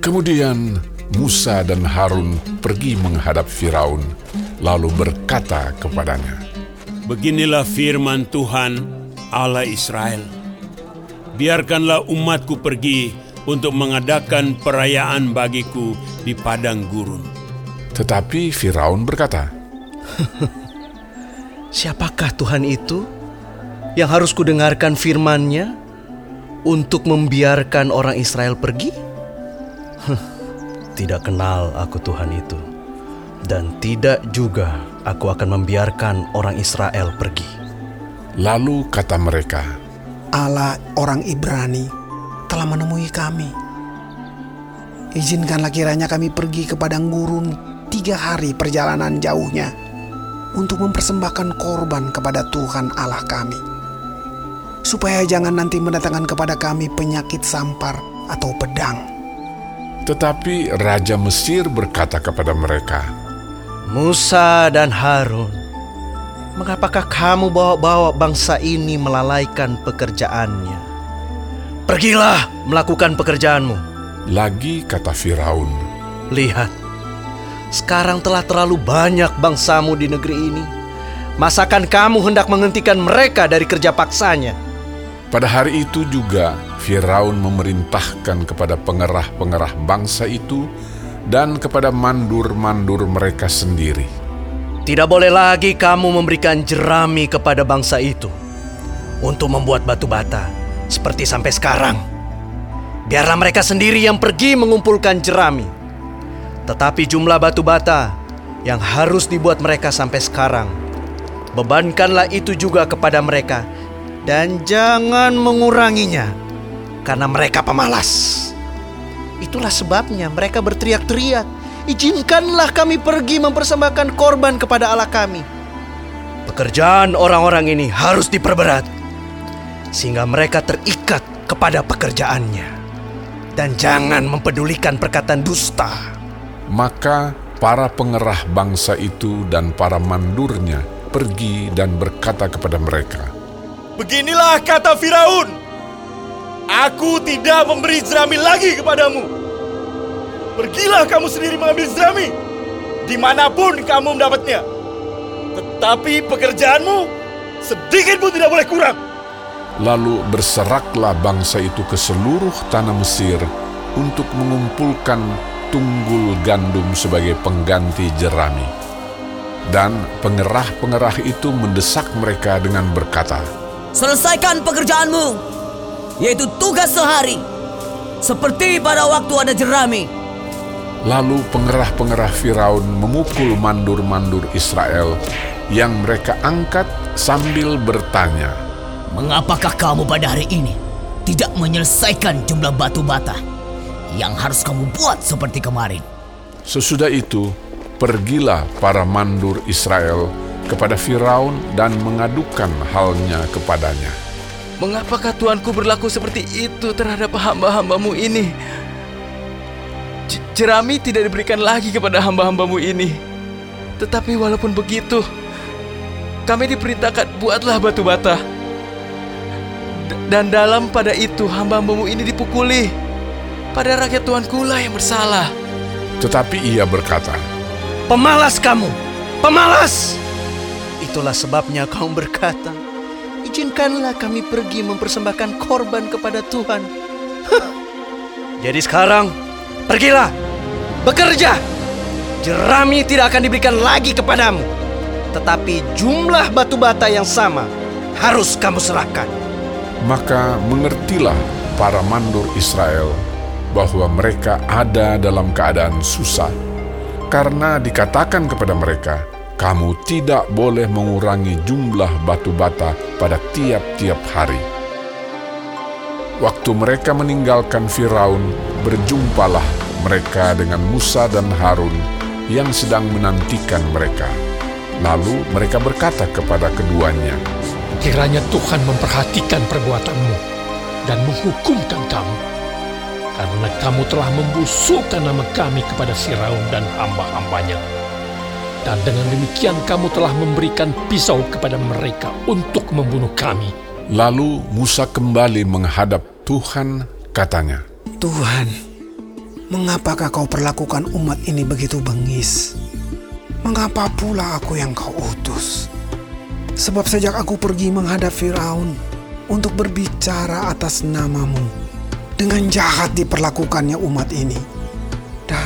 Kemudian Musa dan Harun pergi menghadap Firaun, lalu berkata kepadanya, Beginilah firman Tuhan Allah Israel. Biarkanlah umatku pergi untuk mengadakan perayaan bagiku di padang gurun. Tetapi Firaun berkata, Siapakah Tuhan itu yang harus kudengarkan firman-Nya untuk membiarkan orang Israel pergi? Tidak kenal aku Tuhan itu, dan tidak juga aku akan membiarkan orang Israel pergi. Lalu kata mereka, Allah orang Ibrani telah menemui kami. Izinkanlah kiranya kami pergi ke padang gurun tiga hari perjalanan jauhnya untuk mempersembahkan korban kepada Tuhan Allah kami. Supaya jangan nanti mendatangkan kepada kami penyakit sampar atau pedang. Tetapi Raja Mesir berkata kepada mereka, Musa dan Harun, mengapakah kamu bawa-bawa bangsa ini melalaikan pekerjaannya? Pergilah melakukan pekerjaanmu. Lagi kata Firaun, Lihat, sekarang telah terlalu banyak bangsamu di negeri ini. Masakan kamu hendak menghentikan mereka dari kerja paksanya? Pada hari itu juga Firaun memerintahkan kepada pengerah-pengerah bangsa itu dan kepada mandur-mandur mereka sendiri. Tidak boleh lagi kamu memberikan jerami kepada bangsa itu untuk membuat batu bata seperti sampai sekarang. Biarlah mereka sendiri yang pergi mengumpulkan jerami. Tetapi jumlah batu bata yang harus dibuat mereka sampai sekarang, bebankanlah itu juga kepada mereka dan jangan menguranginya karena mereka pemalas. Itulah sebabnya mereka berteriak-teriak, "Izinkanlah kami pergi mempersembahkan korban kepada Allah kami." Pekerjaan orang-orang ini harus diperberat sehingga mereka terikat kepada pekerjaannya dan jangan mempedulikan perkataan dusta. Maka para pengerah bangsa itu dan para mandurnya pergi dan berkata kepada mereka, Beginilah kata Firaun, Aku tidak memberi jerami lagi kepadamu. Pergilah kamu sendiri mengambil jerami, di mana pun kamu mendapatnya. Tetapi pekerjaanmu sedikit pun tidak boleh kurang. Lalu berseraklah bangsa itu ke seluruh tanah Mesir untuk mengumpulkan tunggul gandum sebagai pengganti jerami. Dan pengerah-pengerah itu mendesak mereka dengan berkata, Selesaikan pekerjaanmu, yaitu tugas sehari, seperti pada waktu ada jerami. Lalu pengerah-pengerah Firaun memukul mandur-mandur Israel yang mereka angkat sambil bertanya, Mengapakah kamu pada hari ini tidak menyelesaikan jumlah batu bata yang harus kamu buat seperti kemarin? Sesudah itu, pergilah para mandur Israel kepada Firaun dan mengadukan halnya kepadanya. Mengapakah Tuanku berlaku seperti itu terhadap hamba-hambamu ini? J- Jerami tidak diberikan lagi kepada hamba-hambamu ini. Tetapi walaupun begitu, kami diperintahkan buatlah batu bata. D- Dan dalam pada itu hamba-hambamu ini dipukuli. Pada rakyat Tuanku lah yang bersalah. Tetapi ia berkata, Pemalas kamu, pemalas. Itulah sebabnya kamu berkata, izinkanlah kami pergi mempersembahkan korban kepada Tuhan. Jadi sekarang, pergilah, bekerja. Jerami tidak akan diberikan lagi kepadamu. Tetapi jumlah batu bata yang sama harus kamu serahkan. Maka mengertilah para mandur Israel bahwa mereka ada dalam keadaan susah, karena dikatakan kepada mereka, "Kamu tidak boleh mengurangi jumlah batu bata pada tiap-tiap hari." Waktu mereka meninggalkan Firaun, berjumpalah mereka dengan Musa dan Harun yang sedang menantikan mereka. Lalu mereka berkata kepada keduanya, Kiranya Tuhan memperhatikan perbuatanmu dan menghukumkan kamu. Karena kamu telah membusukkan nama kami kepada Firaun dan hamba-hambanya. Dan dengan demikian kamu telah memberikan pisau kepada mereka untuk membunuh kami. Lalu Musa kembali menghadap Tuhan, katanya, Tuhan, Mengapakah kau perlakukan umat ini begitu bengis? Mengapa pula aku yang kau utus? Sebab sejak aku pergi menghadap Firaun untuk berbicara atas namamu, dengan jahat diperlakukannya umat ini.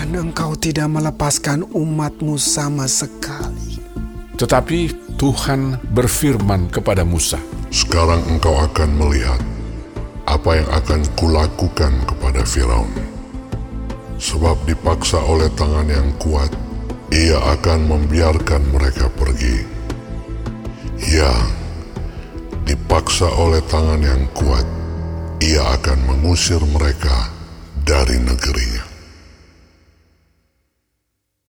Dan engkau tidak melepaskan umatmu sama sekali. Tetapi Tuhan berfirman kepada Musa, Sekarang engkau akan melihat apa yang akan kulakukan kepada Firaun. Sebab dipaksa oleh tangan yang kuat, ia akan membiarkan mereka pergi. Ya, dipaksa oleh tangan yang kuat, ia akan mengusir mereka dari negerinya.